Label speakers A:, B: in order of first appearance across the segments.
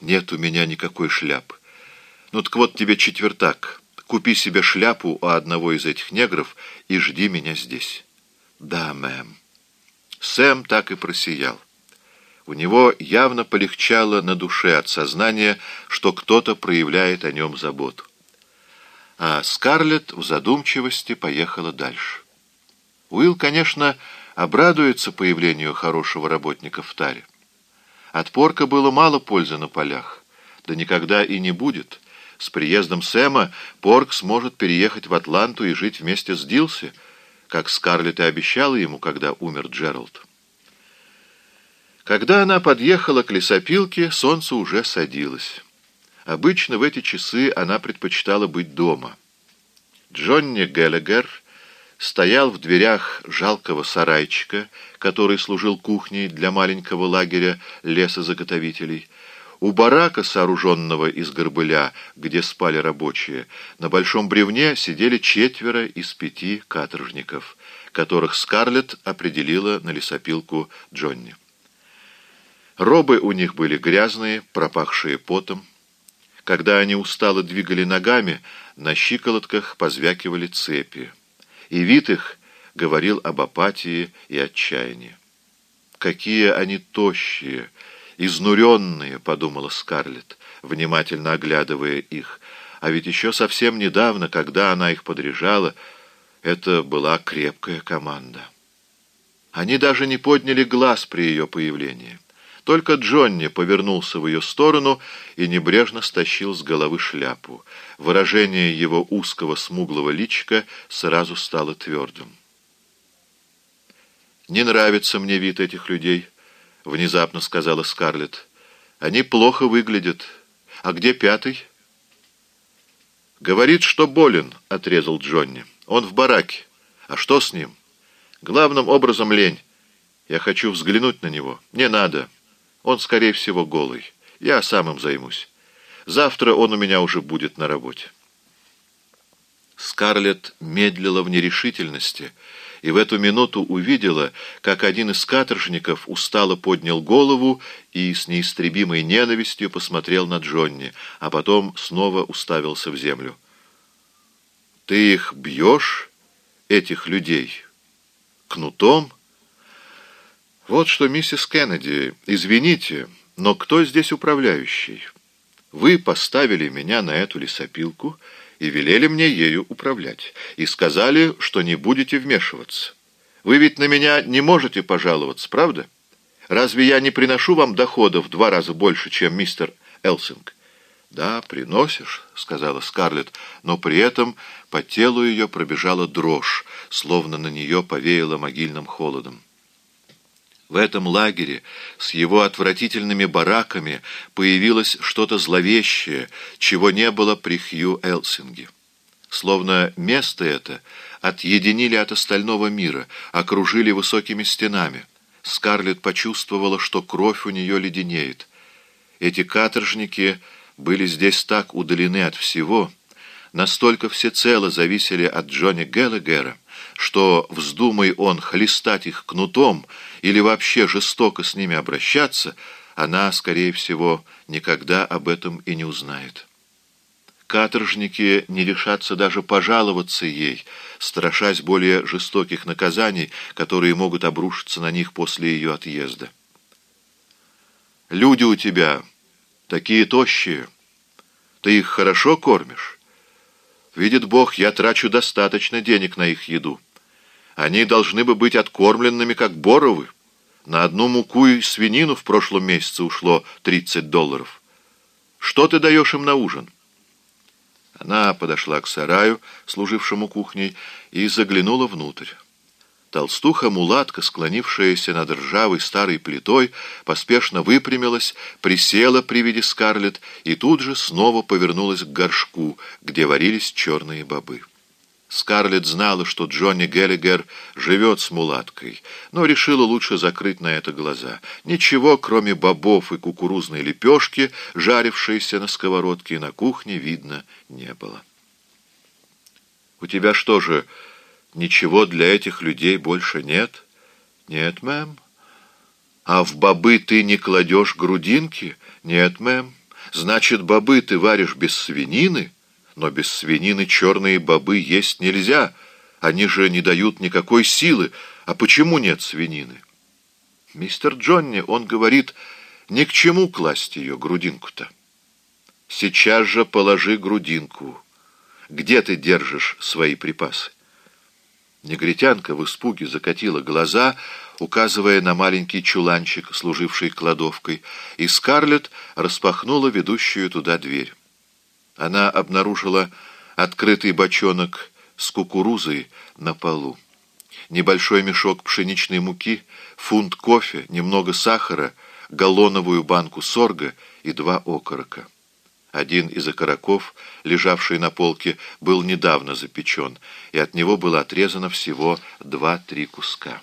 A: Нет у меня никакой шляпы. Ну так вот тебе четвертак. Купи себе шляпу у одного из этих негров и жди меня здесь. Да, мэм. Сэм так и просиял. У него явно полегчало на душе от сознания, что кто-то проявляет о нем заботу. А Скарлетт в задумчивости поехала дальше. Уилл, конечно, обрадуется появлению хорошего работника в таре. От порка было мало пользы на полях, да никогда и не будет. С приездом Сэма порк сможет переехать в Атланту и жить вместе с Дилси, как Скарлетт и обещала ему, когда умер Джеральд. Когда она подъехала к лесопилке, солнце уже садилось. Обычно в эти часы она предпочитала быть дома. Джонни Геллигер стоял в дверях жалкого сарайчика, который служил кухней для маленького лагеря лесозаготовителей. У барака, сооруженного из горбыля, где спали рабочие, на большом бревне сидели четверо из пяти каторжников, которых Скарлетт определила на лесопилку Джонни. Робы у них были грязные, пропахшие потом. Когда они устало двигали ногами, на щиколотках позвякивали цепи и вид их говорил об апатии и отчаянии. «Какие они тощие, изнуренные», — подумала Скарлетт, внимательно оглядывая их. А ведь еще совсем недавно, когда она их подряжала, это была крепкая команда. Они даже не подняли глаз при ее появлении. Только Джонни повернулся в ее сторону и небрежно стащил с головы шляпу. Выражение его узкого смуглого личика сразу стало твердым. «Не нравится мне вид этих людей», — внезапно сказала Скарлетт. «Они плохо выглядят. А где пятый?» «Говорит, что болен», — отрезал Джонни. «Он в бараке. А что с ним?» «Главным образом лень. Я хочу взглянуть на него. Не надо». Он, скорее всего, голый. Я сам им займусь. Завтра он у меня уже будет на работе. Скарлетт медлила в нерешительности и в эту минуту увидела, как один из каторжников устало поднял голову и с неистребимой ненавистью посмотрел на Джонни, а потом снова уставился в землю. «Ты их бьешь, этих людей, кнутом?» «Вот что, миссис Кеннеди, извините, но кто здесь управляющий? Вы поставили меня на эту лесопилку и велели мне ею управлять, и сказали, что не будете вмешиваться. Вы ведь на меня не можете пожаловаться, правда? Разве я не приношу вам доходов в два раза больше, чем мистер Элсинг?» «Да, приносишь», — сказала Скарлетт, но при этом по телу ее пробежала дрожь, словно на нее повеяло могильным холодом. В этом лагере с его отвратительными бараками появилось что-то зловещее, чего не было при Хью Элсинге. Словно место это отъединили от остального мира, окружили высокими стенами. Скарлетт почувствовала, что кровь у нее леденеет. Эти каторжники были здесь так удалены от всего, настолько всецело зависели от Джонни Геллагера, что, вздумай он хлестать их кнутом или вообще жестоко с ними обращаться, она, скорее всего, никогда об этом и не узнает. Каторжники не решатся даже пожаловаться ей, страшась более жестоких наказаний, которые могут обрушиться на них после ее отъезда. «Люди у тебя такие тощие. Ты их хорошо кормишь?» «Видит Бог, я трачу достаточно денег на их еду». Они должны бы быть откормленными, как боровы. На одну муку и свинину в прошлом месяце ушло 30 долларов. Что ты даешь им на ужин?» Она подошла к сараю, служившему кухней, и заглянула внутрь. Толстуха-мулатка, склонившаяся над ржавой старой плитой, поспешно выпрямилась, присела при виде Скарлетт и тут же снова повернулась к горшку, где варились черные бобы. Скарлетт знала, что Джонни Геллигер живет с мулаткой, но решила лучше закрыть на это глаза. Ничего, кроме бобов и кукурузной лепешки, жарившейся на сковородке, на кухне видно не было. «У тебя что же, ничего для этих людей больше нет?» «Нет, мэм». «А в бобы ты не кладешь грудинки?» «Нет, мэм». Значит, бобы ты варишь без свинины? Но без свинины черные бобы есть нельзя. Они же не дают никакой силы. А почему нет свинины? Мистер Джонни, он говорит, ни к чему класть ее, грудинку-то. Сейчас же положи грудинку. Где ты держишь свои припасы? Негритянка в испуге закатила глаза, указывая на маленький чуланчик, служивший кладовкой, и Скарлетт распахнула ведущую туда дверь. Она обнаружила открытый бочонок с кукурузой на полу, небольшой мешок пшеничной муки, фунт кофе, немного сахара, галлоновую банку сорга и два окорока. Один из окороков, лежавший на полке, был недавно запечен, и от него было отрезано всего два-три куска.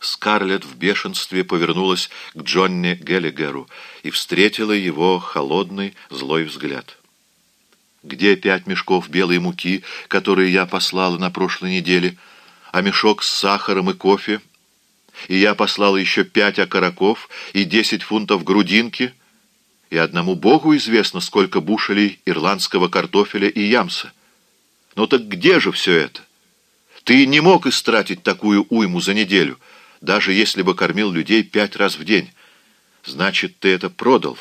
A: Скарлетт в бешенстве повернулась к Джонни Геллигеру и встретила его холодный, злой взгляд. «Где пять мешков белой муки, которые я послала на прошлой неделе, а мешок с сахаром и кофе? И я послала еще пять окороков и десять фунтов грудинки?» и одному Богу известно, сколько бушелей ирландского картофеля и ямса. Но так где же все это? Ты не мог истратить такую уйму за неделю, даже если бы кормил людей пять раз в день. Значит, ты это продал.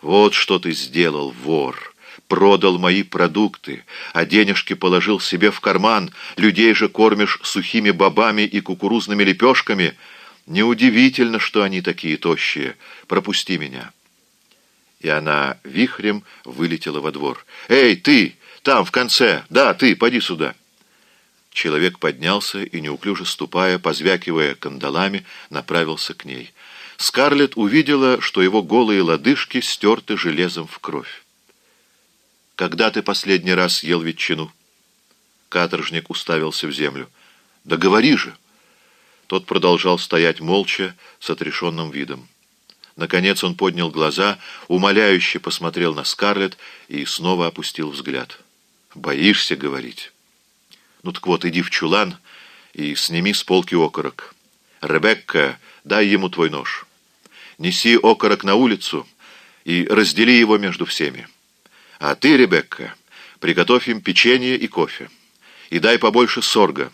A: Вот что ты сделал, вор. Продал мои продукты, а денежки положил себе в карман, людей же кормишь сухими бобами и кукурузными лепешками. Неудивительно, что они такие тощие. Пропусти меня» и она вихрем вылетела во двор. «Эй, ты! Там, в конце! Да, ты, поди сюда!» Человек поднялся и, неуклюже ступая, позвякивая кандалами, направился к ней. Скарлетт увидела, что его голые лодыжки стерты железом в кровь. «Когда ты последний раз ел ветчину?» Каторжник уставился в землю. «Да говори же!» Тот продолжал стоять молча, с отрешенным видом. Наконец он поднял глаза, умоляюще посмотрел на Скарлетт и снова опустил взгляд. «Боишься говорить?» «Ну так вот, иди в чулан и сними с полки окорок. Ребекка, дай ему твой нож. Неси окорок на улицу и раздели его между всеми. А ты, Ребекка, приготовь им печенье и кофе. И дай побольше сорга.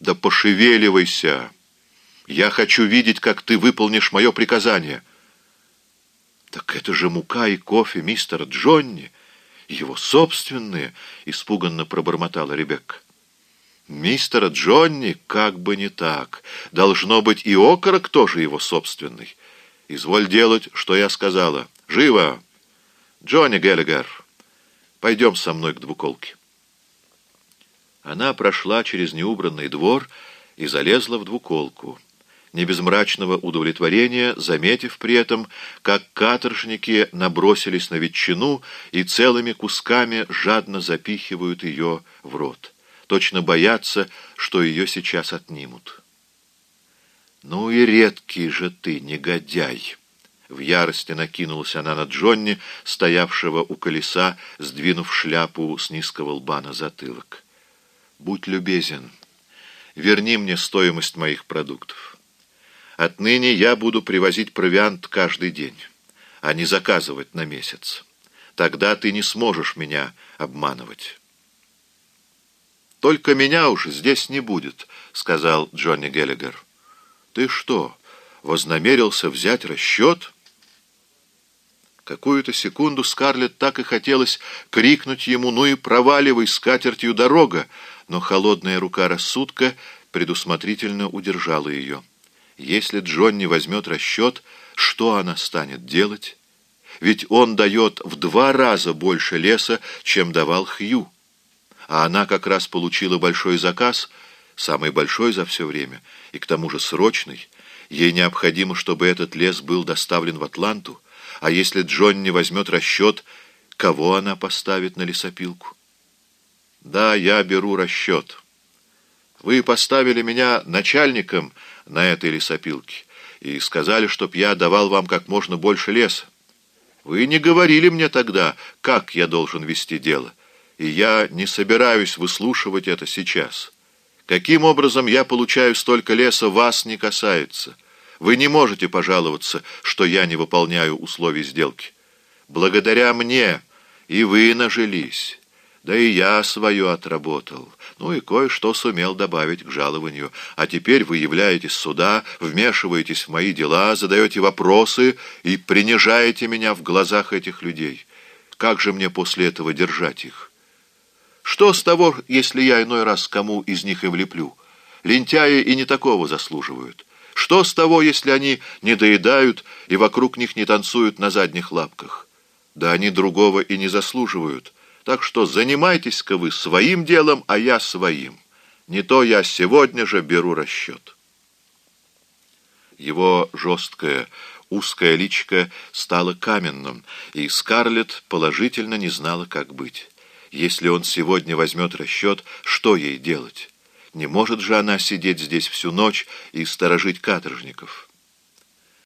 A: Да пошевеливайся! Я хочу видеть, как ты выполнишь мое приказание». «Так это же мука и кофе мистера Джонни, его собственные!» — испуганно пробормотала Ребекка. «Мистера Джонни как бы не так. Должно быть, и окорок тоже его собственный. Изволь делать, что я сказала. Живо! Джонни Геллигер, пойдем со мной к двуколке». Она прошла через неубранный двор и залезла в двуколку не без мрачного удовлетворения, заметив при этом, как каторжники набросились на ветчину и целыми кусками жадно запихивают ее в рот. Точно боятся, что ее сейчас отнимут. «Ну и редкий же ты, негодяй!» В ярости накинулась она на Джонни, стоявшего у колеса, сдвинув шляпу с низкого лба на затылок. «Будь любезен, верни мне стоимость моих продуктов». Отныне я буду привозить провиант каждый день, а не заказывать на месяц. Тогда ты не сможешь меня обманывать. «Только меня уж здесь не будет», — сказал Джонни Геллигер. «Ты что, вознамерился взять расчет?» Какую-то секунду Скарлетт так и хотелось крикнуть ему «Ну и проваливай с катертью дорога!» но холодная рука рассудка предусмотрительно удержала ее. Если Джонни возьмет расчет, что она станет делать? Ведь он дает в два раза больше леса, чем давал Хью. А она как раз получила большой заказ, самый большой за все время, и к тому же срочный. Ей необходимо, чтобы этот лес был доставлен в Атланту. А если Джонни возьмет расчет, кого она поставит на лесопилку? Да, я беру расчет. Вы поставили меня начальником на этой лесопилке и сказали, чтоб я давал вам как можно больше леса. Вы не говорили мне тогда, как я должен вести дело, и я не собираюсь выслушивать это сейчас. Каким образом я получаю столько леса, вас не касается. Вы не можете пожаловаться, что я не выполняю условий сделки. Благодаря мне и вы нажились. Да и я свое отработал. Ну и кое-что сумел добавить к жалованию. А теперь вы являетесь сюда, вмешиваетесь в мои дела, задаете вопросы и принижаете меня в глазах этих людей. Как же мне после этого держать их? Что с того, если я иной раз кому из них и влеплю? Лентяи и не такого заслуживают. Что с того, если они не доедают и вокруг них не танцуют на задних лапках? Да они другого и не заслуживают. Так что занимайтесь-ка вы своим делом, а я своим. Не то я сегодня же беру расчет. Его жесткое, узкое личико стало каменным, и Скарлетт положительно не знала, как быть. Если он сегодня возьмет расчет, что ей делать? Не может же она сидеть здесь всю ночь и сторожить каторжников.